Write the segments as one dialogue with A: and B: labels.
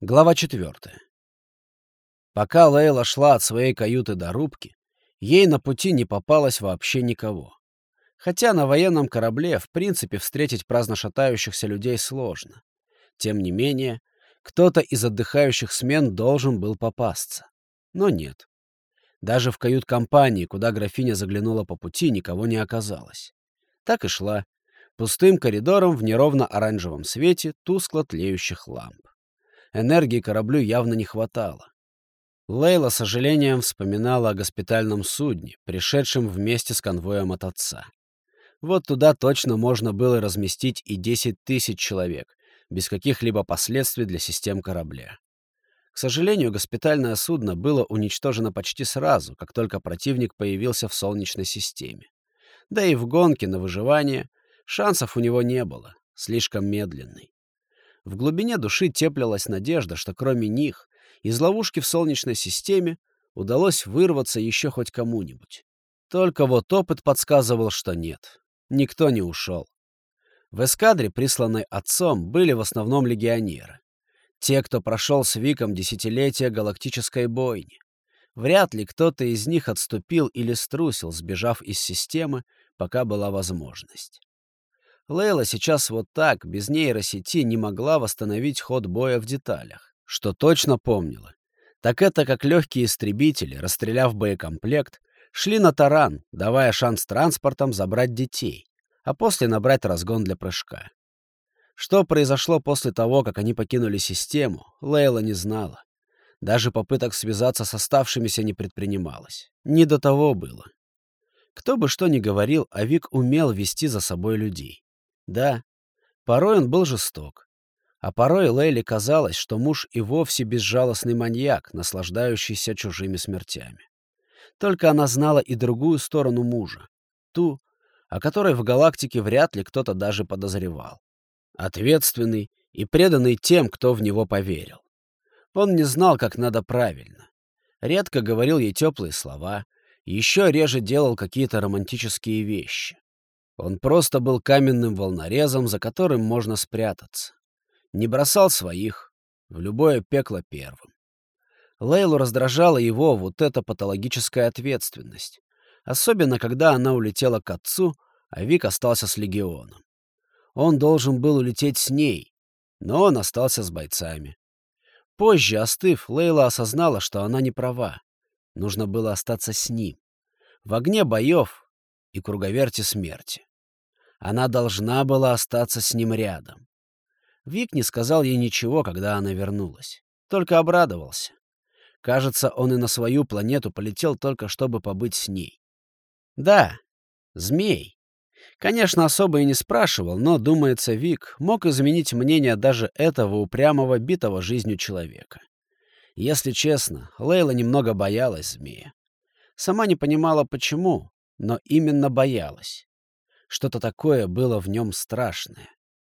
A: Глава четвертая. Пока Лейла шла от своей каюты до рубки, ей на пути не попалось вообще никого. Хотя на военном корабле, в принципе, встретить праздно шатающихся людей сложно. Тем не менее, кто-то из отдыхающих смен должен был попасться. Но нет. Даже в кают-компании, куда графиня заглянула по пути, никого не оказалось. Так и шла, пустым коридором в неровно-оранжевом свете тускло тлеющих ламп. Энергии кораблю явно не хватало. Лейла с сожалением вспоминала о госпитальном судне, пришедшем вместе с конвоем от отца. Вот туда точно можно было разместить и 10 тысяч человек, без каких-либо последствий для систем корабля. К сожалению, госпитальное судно было уничтожено почти сразу, как только противник появился в Солнечной системе. Да и в гонке на выживание шансов у него не было, слишком медленный. В глубине души теплилась надежда, что кроме них из ловушки в Солнечной системе удалось вырваться еще хоть кому-нибудь. Только вот опыт подсказывал, что нет. Никто не ушел. В эскадре, присланной отцом, были в основном легионеры. Те, кто прошел с Виком десятилетия галактической бойни. Вряд ли кто-то из них отступил или струсил, сбежав из системы, пока была возможность. Лейла сейчас вот так, без нейросети, не могла восстановить ход боя в деталях. Что точно помнила, так это как легкие истребители, расстреляв боекомплект, шли на таран, давая шанс транспортом забрать детей, а после набрать разгон для прыжка. Что произошло после того, как они покинули систему, Лейла не знала. Даже попыток связаться с оставшимися не предпринималось. Не до того было. Кто бы что ни говорил, а Вик умел вести за собой людей. Да, порой он был жесток. А порой Лейли казалось, что муж и вовсе безжалостный маньяк, наслаждающийся чужими смертями. Только она знала и другую сторону мужа, ту, о которой в галактике вряд ли кто-то даже подозревал. Ответственный и преданный тем, кто в него поверил. Он не знал, как надо правильно. Редко говорил ей теплые слова, еще реже делал какие-то романтические вещи. Он просто был каменным волнорезом, за которым можно спрятаться. Не бросал своих, в любое пекло первым. Лейлу раздражала его вот эта патологическая ответственность. Особенно, когда она улетела к отцу, а Вик остался с легионом. Он должен был улететь с ней, но он остался с бойцами. Позже, остыв, Лейла осознала, что она не права. Нужно было остаться с ним. В огне боев и круговерте смерти. Она должна была остаться с ним рядом. Вик не сказал ей ничего, когда она вернулась. Только обрадовался. Кажется, он и на свою планету полетел только, чтобы побыть с ней. Да, змей. Конечно, особо и не спрашивал, но, думается, Вик мог изменить мнение даже этого упрямого, битого жизнью человека. Если честно, Лейла немного боялась змея. Сама не понимала, почему, но именно боялась. Что-то такое было в нем страшное.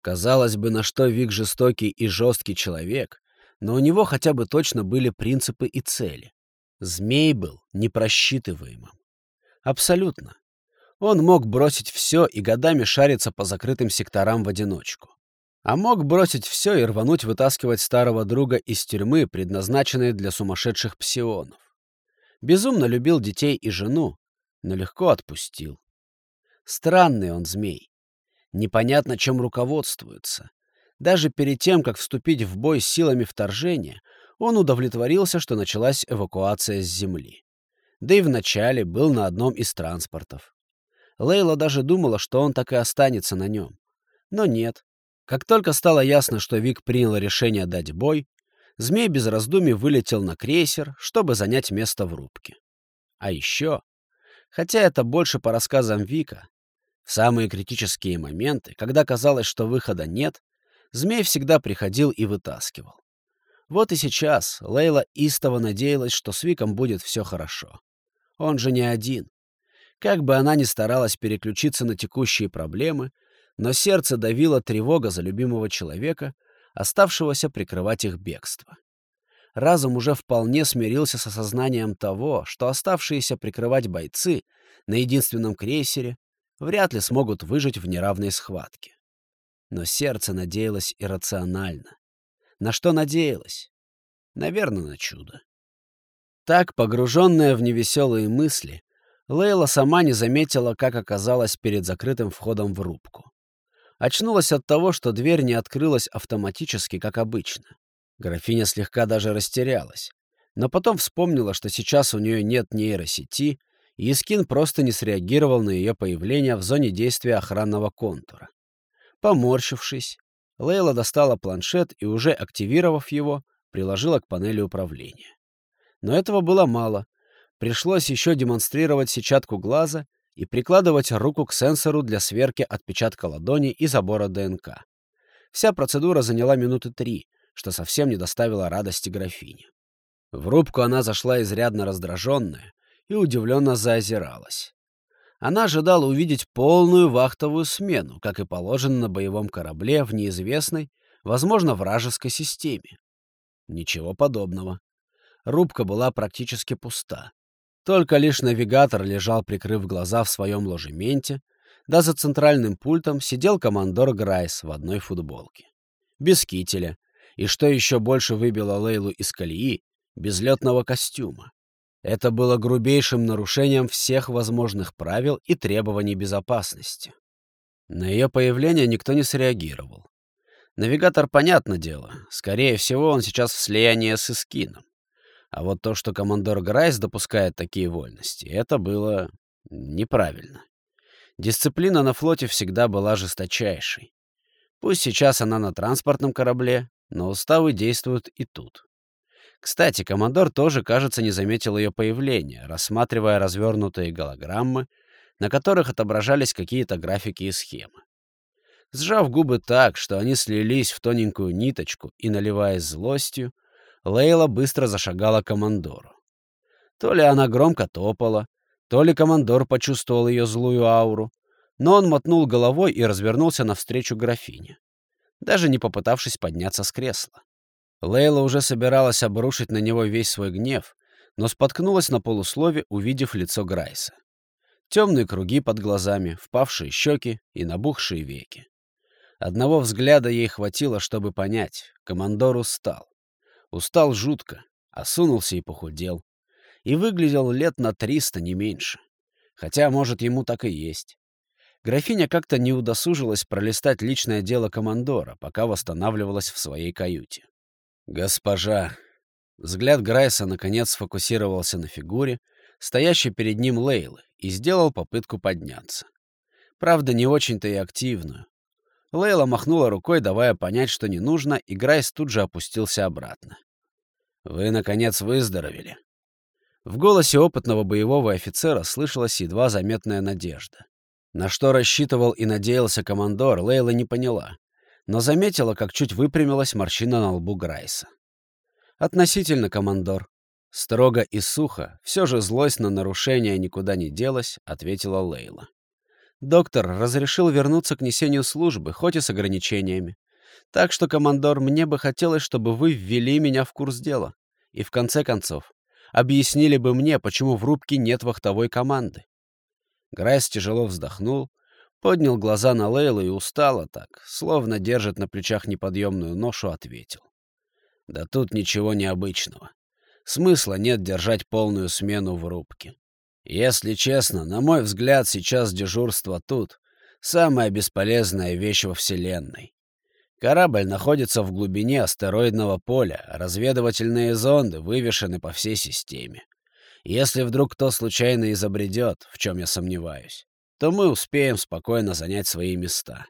A: Казалось бы, на что Вик жестокий и жесткий человек, но у него хотя бы точно были принципы и цели. Змей был непросчитываемым. Абсолютно. Он мог бросить все и годами шариться по закрытым секторам в одиночку. А мог бросить все и рвануть вытаскивать старого друга из тюрьмы, предназначенной для сумасшедших псионов. Безумно любил детей и жену, но легко отпустил. Странный он змей. Непонятно, чем руководствуется. Даже перед тем, как вступить в бой с силами вторжения, он удовлетворился, что началась эвакуация с Земли. Да и вначале был на одном из транспортов. Лейла даже думала, что он так и останется на нем. Но нет. Как только стало ясно, что Вик принял решение дать бой, змей без раздумий вылетел на крейсер, чтобы занять место в рубке. А еще, хотя это больше по рассказам Вика, в самые критические моменты, когда казалось, что выхода нет, змей всегда приходил и вытаскивал. Вот и сейчас Лейла истово надеялась, что с Виком будет все хорошо. Он же не один. Как бы она ни старалась переключиться на текущие проблемы, но сердце давило тревога за любимого человека, оставшегося прикрывать их бегство. Разум уже вполне смирился с осознанием того, что оставшиеся прикрывать бойцы на единственном крейсере вряд ли смогут выжить в неравной схватке. Но сердце надеялось иррационально. На что надеялась? Наверное, на чудо. Так, погруженная в невеселые мысли, Лейла сама не заметила, как оказалась перед закрытым входом в рубку. Очнулась от того, что дверь не открылась автоматически, как обычно. Графиня слегка даже растерялась, но потом вспомнила, что сейчас у нее нет нейросети, Искин просто не среагировал на ее появление в зоне действия охранного контура. Поморщившись, Лейла достала планшет и, уже активировав его, приложила к панели управления. Но этого было мало. Пришлось еще демонстрировать сетчатку глаза и прикладывать руку к сенсору для сверки отпечатка ладони и забора ДНК. Вся процедура заняла минуты три, что совсем не доставило радости графине. В рубку она зашла изрядно раздраженная и удивленно заозиралась. Она ожидала увидеть полную вахтовую смену, как и положено на боевом корабле в неизвестной, возможно, вражеской системе. Ничего подобного. Рубка была практически пуста. Только лишь навигатор лежал, прикрыв глаза в своем ложементе, да за центральным пультом сидел командор Грайс в одной футболке. Без кителя. И что еще больше выбило Лейлу из колеи, без летного костюма. Это было грубейшим нарушением всех возможных правил и требований безопасности. На ее появление никто не среагировал. Навигатор, понятно дело, скорее всего, он сейчас в слиянии с Искином. А вот то, что командор Грайс допускает такие вольности, это было неправильно. Дисциплина на флоте всегда была жесточайшей. Пусть сейчас она на транспортном корабле, но уставы действуют и тут. Кстати, командор тоже, кажется, не заметил ее появления, рассматривая развернутые голограммы, на которых отображались какие-то графики и схемы. Сжав губы так, что они слились в тоненькую ниточку и наливаясь злостью, Лейла быстро зашагала к командору. То ли она громко топала, то ли командор почувствовал ее злую ауру, но он мотнул головой и развернулся навстречу графине, даже не попытавшись подняться с кресла. Лейла уже собиралась обрушить на него весь свой гнев, но споткнулась на полуслове, увидев лицо Грайса. Темные круги под глазами, впавшие щеки и набухшие веки. Одного взгляда ей хватило, чтобы понять, командор устал. Устал жутко, осунулся и похудел. И выглядел лет на триста, не меньше. Хотя, может, ему так и есть. Графиня как-то не удосужилась пролистать личное дело командора, пока восстанавливалась в своей каюте. «Госпожа!» Взгляд Грайса наконец сфокусировался на фигуре, стоящей перед ним Лейлы, и сделал попытку подняться. Правда, не очень-то и активную. Лейла махнула рукой, давая понять, что не нужно, и Грайс тут же опустился обратно. «Вы, наконец, выздоровели». В голосе опытного боевого офицера слышалась едва заметная надежда. На что рассчитывал и надеялся командор, Лейла не поняла, но заметила, как чуть выпрямилась морщина на лбу Грайса. «Относительно, командор». Строго и сухо, все же злость на нарушение никуда не делась, ответила Лейла. Доктор разрешил вернуться к несению службы, хоть и с ограничениями. Так что, командор, мне бы хотелось, чтобы вы ввели меня в курс дела. И в конце концов, объяснили бы мне, почему в рубке нет вахтовой команды. Грайс тяжело вздохнул, поднял глаза на Лейлу и устало так, словно держит на плечах неподъемную ношу, ответил. Да тут ничего необычного. Смысла нет держать полную смену в рубке. Если честно, на мой взгляд, сейчас дежурство тут — самая бесполезная вещь во Вселенной. Корабль находится в глубине астероидного поля, разведывательные зонды вывешены по всей системе. Если вдруг кто случайно изобретет, в чем я сомневаюсь, то мы успеем спокойно занять свои места.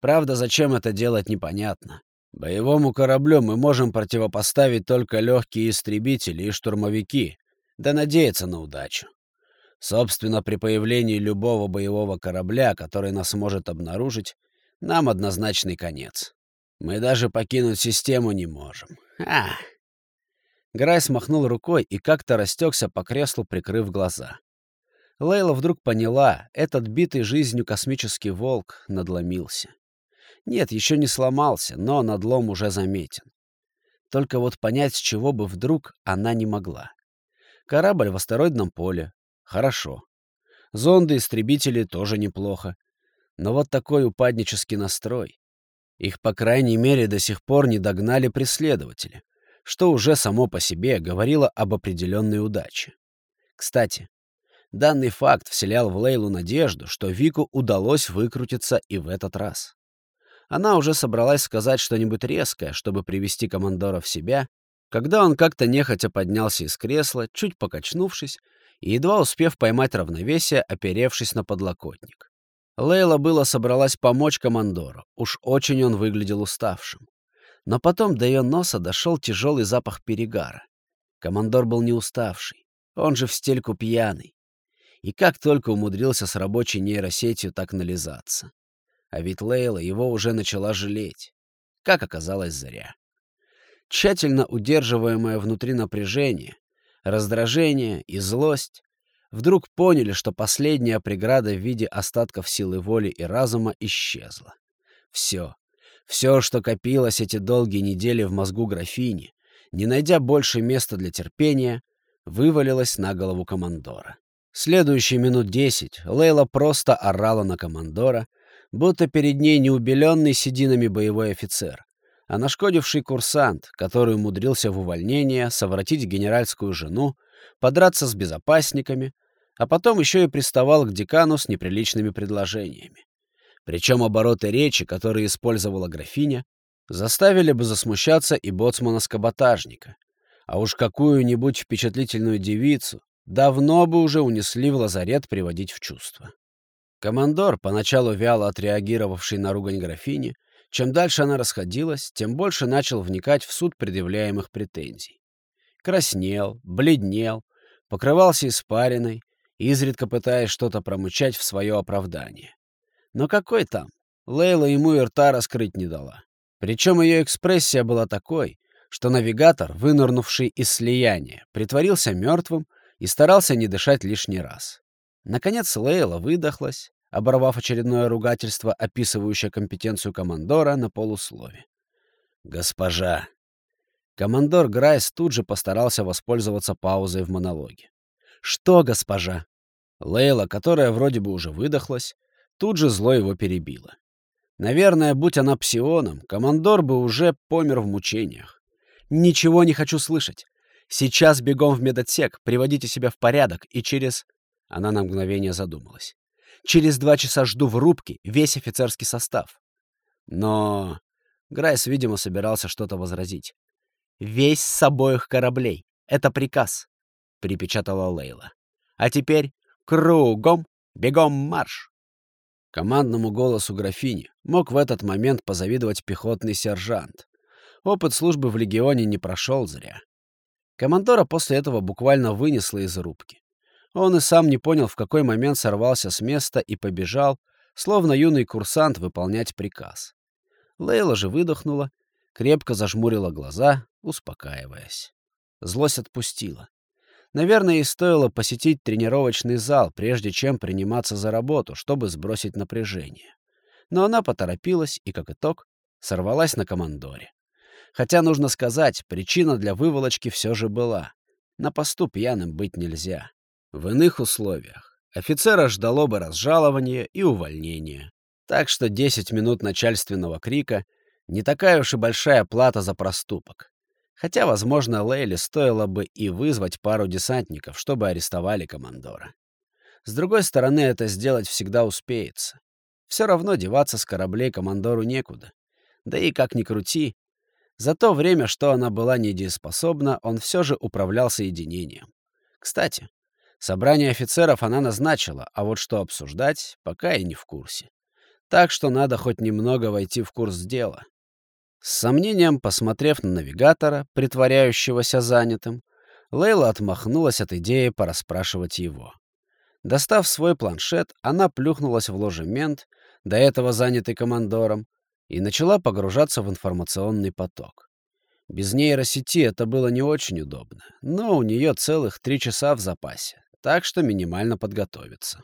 A: Правда, зачем это делать, непонятно. Боевому кораблю мы можем противопоставить только легкие истребители и штурмовики, да надеяться на удачу. Собственно, при появлении любого боевого корабля, который нас может обнаружить, нам однозначный конец. Мы даже покинуть систему не можем. А! Грай смахнул рукой и как-то растекся по креслу, прикрыв глаза. Лейла вдруг поняла, этот битый жизнью космический волк надломился. Нет, еще не сломался, но надлом уже заметен. Только вот понять, с чего бы вдруг, она не могла. Корабль в астероидном поле, Хорошо. Зонды-истребители тоже неплохо. Но вот такой упаднический настрой. Их, по крайней мере, до сих пор не догнали преследователи, что уже само по себе говорило об определенной удаче. Кстати, данный факт вселял в Лейлу надежду, что Вику удалось выкрутиться и в этот раз. Она уже собралась сказать что-нибудь резкое, чтобы привести командора в себя, когда он как-то нехотя поднялся из кресла, чуть покачнувшись, и едва успев поймать равновесие, оперевшись на подлокотник. Лейла было собралась помочь командору, уж очень он выглядел уставшим. Но потом до ее носа дошел тяжелый запах перегара. Командор был не уставший, он же в стельку пьяный. И как только умудрился с рабочей нейросетью так нализаться. А ведь Лейла его уже начала жалеть. Как оказалось, зря. Тщательно удерживаемое внутри напряжение, раздражение и злость вдруг поняли, что последняя преграда в виде остатков силы воли и разума исчезла. Все, все, что копилось эти долгие недели в мозгу графини, не найдя больше места для терпения, вывалилось на голову командора. Следующие минут десять Лейла просто орала на командора, будто перед ней не убеленный сединами боевой офицер, а нашкодивший курсант, который умудрился в увольнение совратить генеральскую жену, подраться с безопасниками, а потом еще и приставал к декану с неприличными предложениями. Причем обороты речи, которые использовала графиня, заставили бы засмущаться и боцмана-скоботажника. А уж какую-нибудь впечатлительную девицу давно бы уже унесли в лазарет приводить в чувство. Командор, поначалу вяло отреагировавший на ругань графини, чем дальше она расходилась, тем больше начал вникать в суд предъявляемых претензий. Краснел, бледнел, покрывался испариной, изредка пытаясь что-то промычать в свое оправдание. Но какой там? Лейла ему и рта раскрыть не дала. Причем ее экспрессия была такой, что навигатор, вынырнувший из слияния, притворился мертвым и старался не дышать лишний раз. Наконец Лейла выдохлась, оборвав очередное ругательство, описывающее компетенцию командора на полуслове. «Госпожа!» Командор Грайс тут же постарался воспользоваться паузой в монологе. «Что, госпожа?» Лейла, которая вроде бы уже выдохлась, тут же зло его перебила. Наверное, будь она псионом, командор бы уже помер в мучениях. «Ничего не хочу слышать. Сейчас бегом в медотсек, приводите себя в порядок, и через...» Она на мгновение задумалась. Через два часа жду в рубке весь офицерский состав. Но Грайс, видимо, собирался что-то возразить. «Весь с обоих кораблей. Это приказ», — припечатала Лейла. «А теперь кругом, бегом марш!» Командному голосу графини мог в этот момент позавидовать пехотный сержант. Опыт службы в легионе не прошел зря. Командора после этого буквально вынесло из рубки. Он и сам не понял, в какой момент сорвался с места и побежал, словно юный курсант, выполнять приказ. Лейла же выдохнула, крепко зажмурила глаза, успокаиваясь. Злость отпустила. Наверное, ей стоило посетить тренировочный зал, прежде чем приниматься за работу, чтобы сбросить напряжение. Но она поторопилась и, как итог, сорвалась на командоре. Хотя, нужно сказать, причина для выволочки все же была. На посту пьяным быть нельзя. В иных условиях офицера ждало бы разжалование и увольнение. Так что 10 минут начальственного крика — не такая уж и большая плата за проступок. Хотя, возможно, Лейли стоило бы и вызвать пару десантников, чтобы арестовали командора. С другой стороны, это сделать всегда успеется. Все равно деваться с кораблей командору некуда. Да и как ни крути, за то время, что она была недееспособна, он все же управлял соединением. Кстати, Собрание офицеров она назначила, а вот что обсуждать, пока и не в курсе. Так что надо хоть немного войти в курс дела. С сомнением, посмотрев на навигатора, притворяющегося занятым, Лейла отмахнулась от идеи порасспрашивать его. Достав свой планшет, она плюхнулась в ложемент, до этого занятый командором, и начала погружаться в информационный поток. Без нейросети это было не очень удобно, но у нее целых три часа в запасе так что минимально подготовиться.